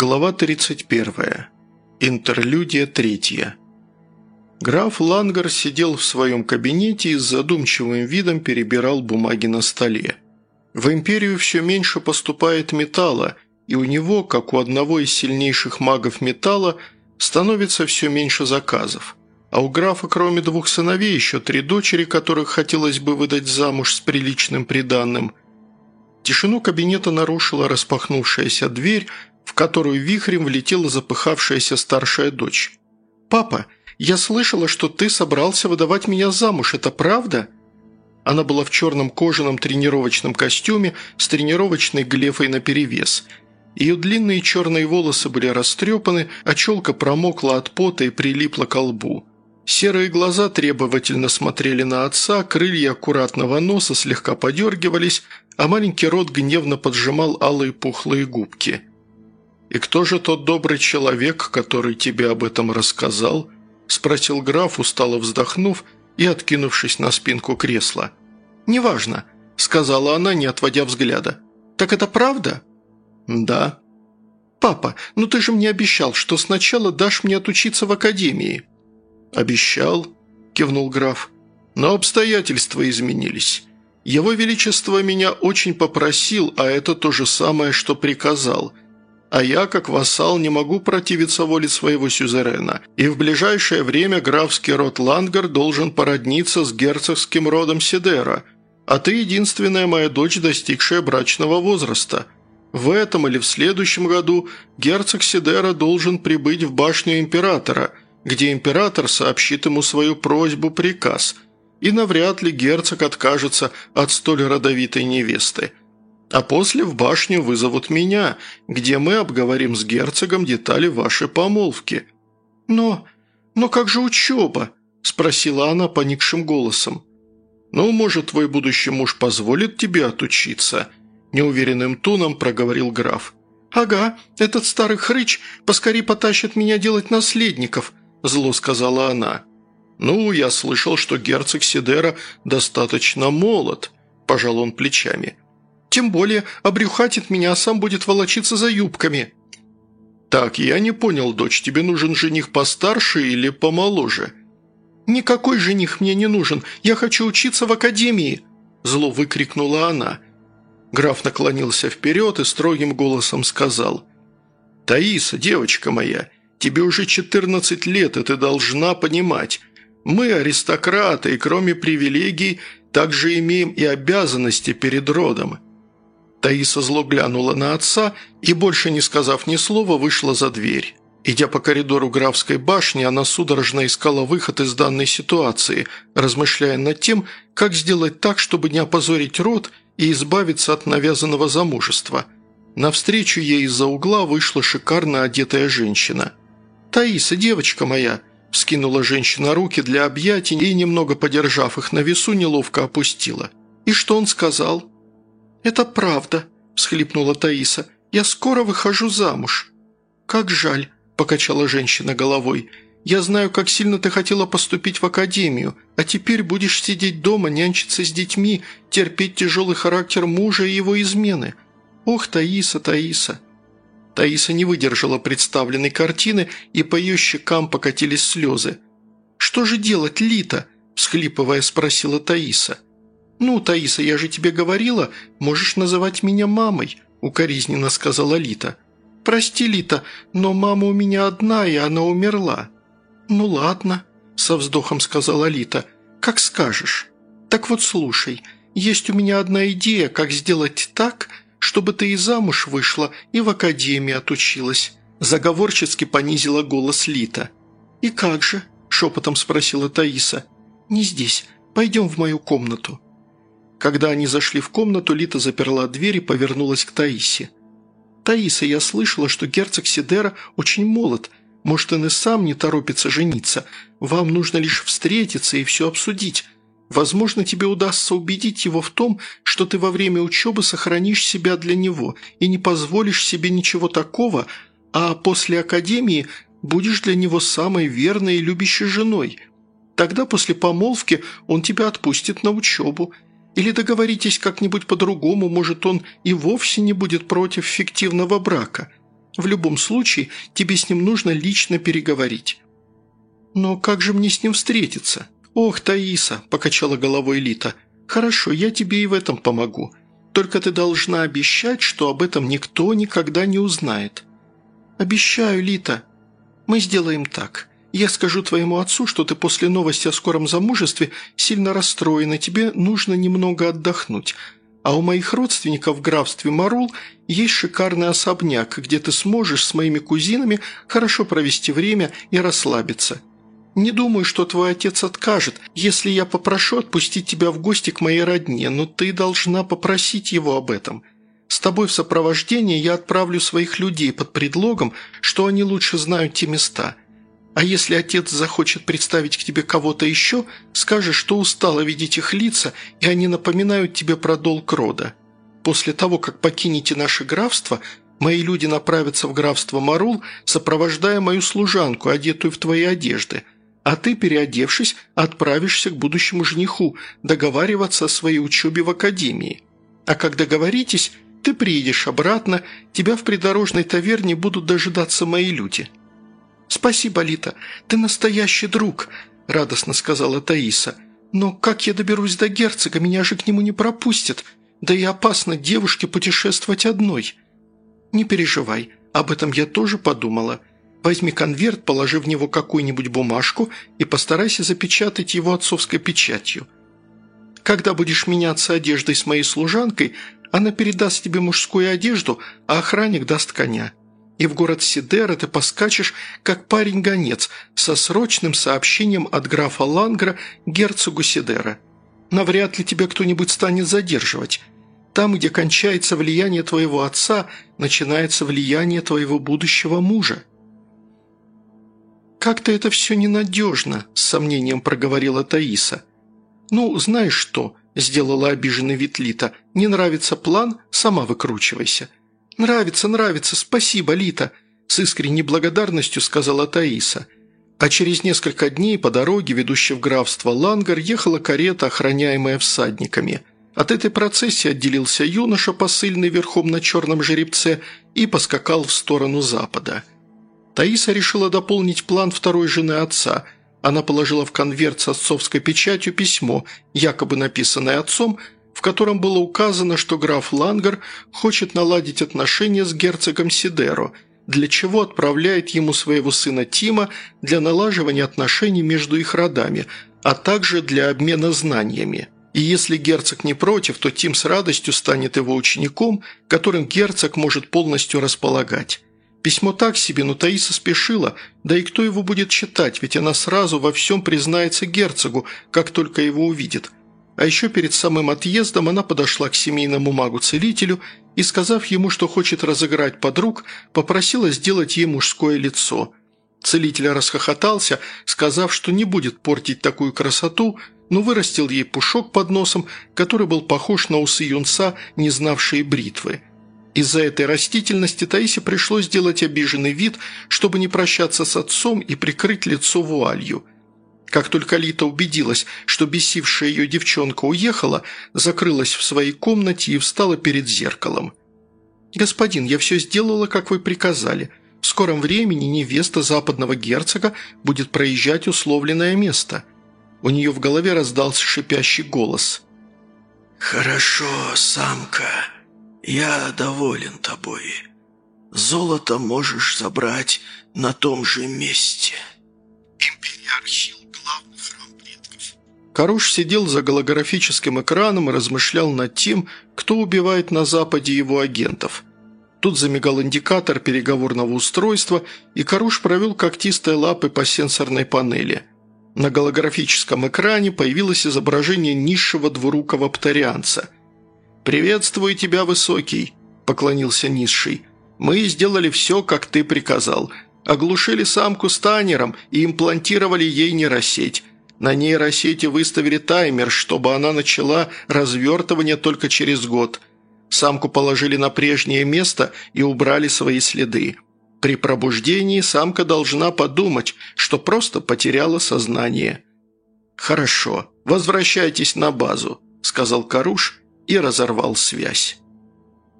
Глава 31. Интерлюдия третья. Граф Лангар сидел в своем кабинете и с задумчивым видом перебирал бумаги на столе. В империю все меньше поступает металла, и у него, как у одного из сильнейших магов металла, становится все меньше заказов. А у графа, кроме двух сыновей, еще три дочери, которых хотелось бы выдать замуж с приличным приданным. Тишину кабинета нарушила распахнувшаяся дверь, в которую вихрем влетела запыхавшаяся старшая дочь. «Папа, я слышала, что ты собрался выдавать меня замуж, это правда?» Она была в черном кожаном тренировочном костюме с тренировочной глефой наперевес. Ее длинные черные волосы были растрепаны, а челка промокла от пота и прилипла к лбу. Серые глаза требовательно смотрели на отца, крылья аккуратного носа слегка подергивались, а маленький рот гневно поджимал алые пухлые губки – «И кто же тот добрый человек, который тебе об этом рассказал?» – спросил граф, устало вздохнув и откинувшись на спинку кресла. «Неважно», – сказала она, не отводя взгляда. «Так это правда?» «Да». «Папа, ну ты же мне обещал, что сначала дашь мне отучиться в академии». «Обещал», – кивнул граф. «Но обстоятельства изменились. Его Величество меня очень попросил, а это то же самое, что приказал – а я, как вассал, не могу противиться воле своего сюзерена, и в ближайшее время графский род Лангар должен породниться с герцогским родом Сидера, а ты единственная моя дочь, достигшая брачного возраста. В этом или в следующем году герцог Сидера должен прибыть в башню императора, где император сообщит ему свою просьбу-приказ, и навряд ли герцог откажется от столь родовитой невесты – а после в башню вызовут меня, где мы обговорим с герцогом детали вашей помолвки». «Но... но как же учеба?» – спросила она поникшим голосом. «Ну, может, твой будущий муж позволит тебе отучиться?» – неуверенным тоном проговорил граф. «Ага, этот старый хрыч поскорее потащит меня делать наследников», – зло сказала она. «Ну, я слышал, что герцог Сидера достаточно молод», – пожал он плечами. Тем более обрюхатит меня, а сам будет волочиться за юбками». «Так, я не понял, дочь, тебе нужен жених постарше или помоложе?» «Никакой жених мне не нужен, я хочу учиться в академии», – зло выкрикнула она. Граф наклонился вперед и строгим голосом сказал. «Таиса, девочка моя, тебе уже 14 лет, и ты должна понимать. Мы аристократы, и кроме привилегий, также имеем и обязанности перед родом. Таиса зло глянула на отца и, больше не сказав ни слова, вышла за дверь. Идя по коридору графской башни, она судорожно искала выход из данной ситуации, размышляя над тем, как сделать так, чтобы не опозорить род и избавиться от навязанного замужества. Навстречу ей из-за угла вышла шикарно одетая женщина. «Таиса, девочка моя!» – вскинула женщина руки для объятий и, немного подержав их на весу, неловко опустила. «И что он сказал?» «Это правда», – всхлипнула Таиса. «Я скоро выхожу замуж». «Как жаль», – покачала женщина головой. «Я знаю, как сильно ты хотела поступить в академию, а теперь будешь сидеть дома, нянчиться с детьми, терпеть тяжелый характер мужа и его измены. Ох, Таиса, Таиса!» Таиса не выдержала представленной картины, и по ее щекам покатились слезы. «Что же делать, Лита?» – всхлипывая спросила Таиса. «Ну, Таиса, я же тебе говорила, можешь называть меня мамой», – укоризненно сказала Лита. «Прости, Лита, но мама у меня одна, и она умерла». «Ну ладно», – со вздохом сказала Лита. «Как скажешь. Так вот слушай, есть у меня одна идея, как сделать так, чтобы ты и замуж вышла, и в академии отучилась». Заговорчески понизила голос Лита. «И как же?» – шепотом спросила Таиса. «Не здесь. Пойдем в мою комнату». Когда они зашли в комнату, Лита заперла дверь и повернулась к Таисе. «Таиса, я слышала, что герцог Сидера очень молод. Может, он и сам не торопится жениться. Вам нужно лишь встретиться и все обсудить. Возможно, тебе удастся убедить его в том, что ты во время учебы сохранишь себя для него и не позволишь себе ничего такого, а после академии будешь для него самой верной и любящей женой. Тогда после помолвки он тебя отпустит на учебу, или договоритесь как-нибудь по-другому, может, он и вовсе не будет против фиктивного брака. В любом случае, тебе с ним нужно лично переговорить». «Но как же мне с ним встретиться?» «Ох, Таиса», – покачала головой Лита. «Хорошо, я тебе и в этом помогу. Только ты должна обещать, что об этом никто никогда не узнает». «Обещаю, Лита. Мы сделаем так. Я скажу твоему отцу, что ты после новости о скором замужестве сильно расстроена, тебе нужно немного отдохнуть. А у моих родственников в графстве Марул есть шикарный особняк, где ты сможешь с моими кузинами хорошо провести время и расслабиться. Не думаю, что твой отец откажет, если я попрошу отпустить тебя в гости к моей родне, но ты должна попросить его об этом. С тобой в сопровождении я отправлю своих людей под предлогом, что они лучше знают те места. А если отец захочет представить к тебе кого-то еще, скажешь, что устала видеть их лица, и они напоминают тебе про долг рода. После того, как покинете наше графство, мои люди направятся в графство Марул, сопровождая мою служанку, одетую в твои одежды – а ты, переодевшись, отправишься к будущему жениху договариваться о своей учебе в академии. А как договоритесь, ты приедешь обратно, тебя в придорожной таверне будут дожидаться мои люди». «Спасибо, Лита, ты настоящий друг», – радостно сказала Таиса. «Но как я доберусь до герцога, меня же к нему не пропустят, да и опасно девушке путешествовать одной». «Не переживай, об этом я тоже подумала. Возьми конверт, положи в него какую-нибудь бумажку и постарайся запечатать его отцовской печатью. Когда будешь меняться одеждой с моей служанкой, она передаст тебе мужскую одежду, а охранник даст коня. И в город Сидера ты поскачешь, как парень-гонец, со срочным сообщением от графа Лангра герцогу Сидера. Навряд ли тебя кто-нибудь станет задерживать. Там, где кончается влияние твоего отца, начинается влияние твоего будущего мужа». «Как-то это все ненадежно», – с сомнением проговорила Таиса. «Ну, знаешь что?» – сделала обиженный вид Лита. «Не нравится план? Сама выкручивайся». «Нравится, нравится, спасибо, Лита», – с искренней благодарностью сказала Таиса. А через несколько дней по дороге, ведущей в графство Лангар, ехала карета, охраняемая всадниками. От этой процессии отделился юноша, посыльный верхом на черном жеребце, и поскакал в сторону запада – Таиса решила дополнить план второй жены отца. Она положила в конверт с отцовской печатью письмо, якобы написанное отцом, в котором было указано, что граф Лангер хочет наладить отношения с герцогом Сидеро, для чего отправляет ему своего сына Тима для налаживания отношений между их родами, а также для обмена знаниями. И если герцог не против, то Тим с радостью станет его учеником, которым герцог может полностью располагать. Письмо так себе, но Таиса спешила, да и кто его будет читать, ведь она сразу во всем признается герцогу, как только его увидит. А еще перед самым отъездом она подошла к семейному магу-целителю и, сказав ему, что хочет разыграть подруг, попросила сделать ей мужское лицо. Целитель расхохотался, сказав, что не будет портить такую красоту, но вырастил ей пушок под носом, который был похож на усы юнца, не знавшие бритвы. Из-за этой растительности Таисе пришлось сделать обиженный вид, чтобы не прощаться с отцом и прикрыть лицо вуалью. Как только Лита убедилась, что бесившая ее девчонка уехала, закрылась в своей комнате и встала перед зеркалом. «Господин, я все сделала, как вы приказали. В скором времени невеста западного герцога будет проезжать условленное место». У нее в голове раздался шипящий голос. «Хорошо, самка», «Я доволен тобой. Золото можешь забрать на том же месте». Храм предков. Каруш сидел за голографическим экраном и размышлял над тем, кто убивает на Западе его агентов. Тут замигал индикатор переговорного устройства, и Каруш провел когтистой лапой по сенсорной панели. На голографическом экране появилось изображение низшего двурукого птарианца – «Приветствую тебя, Высокий», – поклонился Низший. «Мы сделали все, как ты приказал. Оглушили самку станером и имплантировали ей нейросеть. На нейросети выставили таймер, чтобы она начала развертывание только через год. Самку положили на прежнее место и убрали свои следы. При пробуждении самка должна подумать, что просто потеряла сознание». «Хорошо, возвращайтесь на базу», – сказал Каруш и разорвал связь.